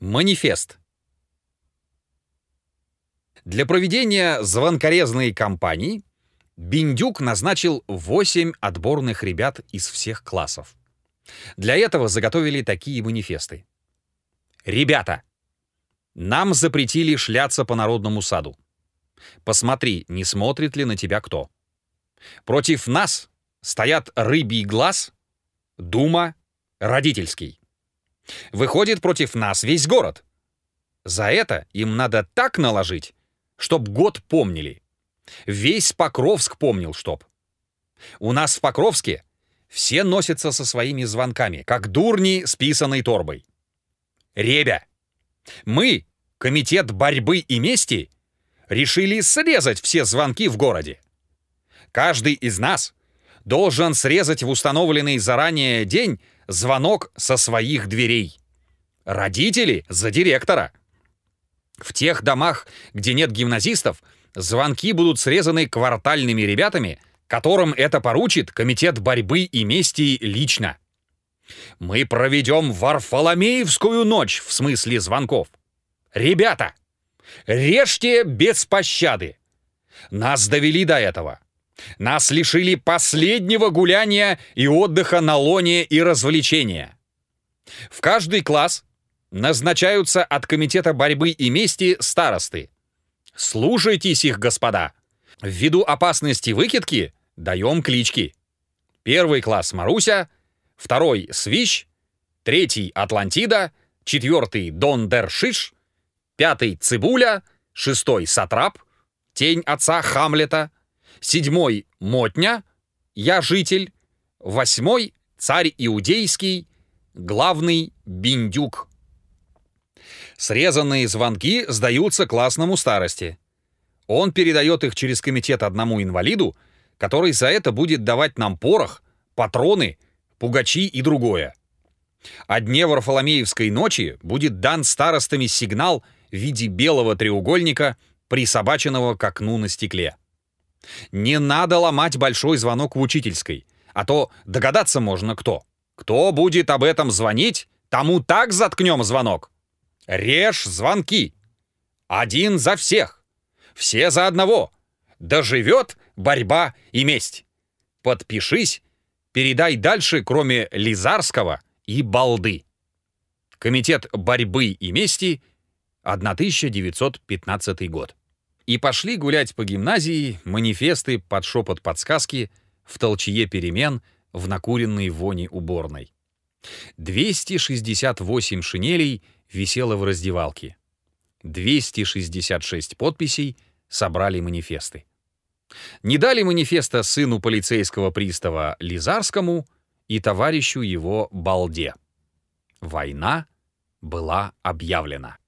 Манифест. Для проведения звонкорезной кампании Биндюк назначил 8 отборных ребят из всех классов. Для этого заготовили такие манифесты. «Ребята, нам запретили шляться по народному саду. Посмотри, не смотрит ли на тебя кто. Против нас стоят рыбий глаз, дума, родительский. Выходит против нас весь город. За это им надо так наложить, чтоб год помнили. Весь Покровск помнил, чтоб. У нас в Покровске все носятся со своими звонками, как дурни с писаной торбой. Ребя, мы, Комитет борьбы и мести, решили срезать все звонки в городе. Каждый из нас должен срезать в установленный заранее день звонок со своих дверей. Родители за директора. В тех домах, где нет гимназистов, звонки будут срезаны квартальными ребятами, которым это поручит Комитет борьбы и мести лично. Мы проведем Варфоломеевскую ночь в смысле звонков. Ребята, режьте без пощады. Нас довели до этого. Нас лишили последнего гуляния и отдыха на лоне и развлечения. В каждый класс назначаются от Комитета борьбы и мести старосты. Слушайтесь их, господа. Ввиду опасности выкидки даем клички. Первый класс Маруся, второй Свищ, третий Атлантида, четвертый Дон Дершиш, пятый Цибуля, шестой Сатрап, тень отца Хамлета, седьмой — Мотня, я житель, восьмой — царь Иудейский, главный — Биндюк. Срезанные звонки сдаются классному старости. Он передает их через комитет одному инвалиду, который за это будет давать нам порох, патроны, пугачи и другое. О дне Варфоломеевской ночи будет дан старостами сигнал в виде белого треугольника, присобаченного к окну на стекле. Не надо ломать большой звонок в учительской, а то догадаться можно кто. Кто будет об этом звонить, тому так заткнем звонок. Режь звонки. Один за всех. Все за одного. Доживет борьба и месть. Подпишись, передай дальше, кроме Лизарского и Балды. Комитет борьбы и мести, 1915 год и пошли гулять по гимназии манифесты под шепот подсказки в толчье перемен в накуренной вони уборной. 268 шинелей висело в раздевалке. 266 подписей собрали манифесты. Не дали манифеста сыну полицейского пристава Лизарскому и товарищу его Балде. Война была объявлена.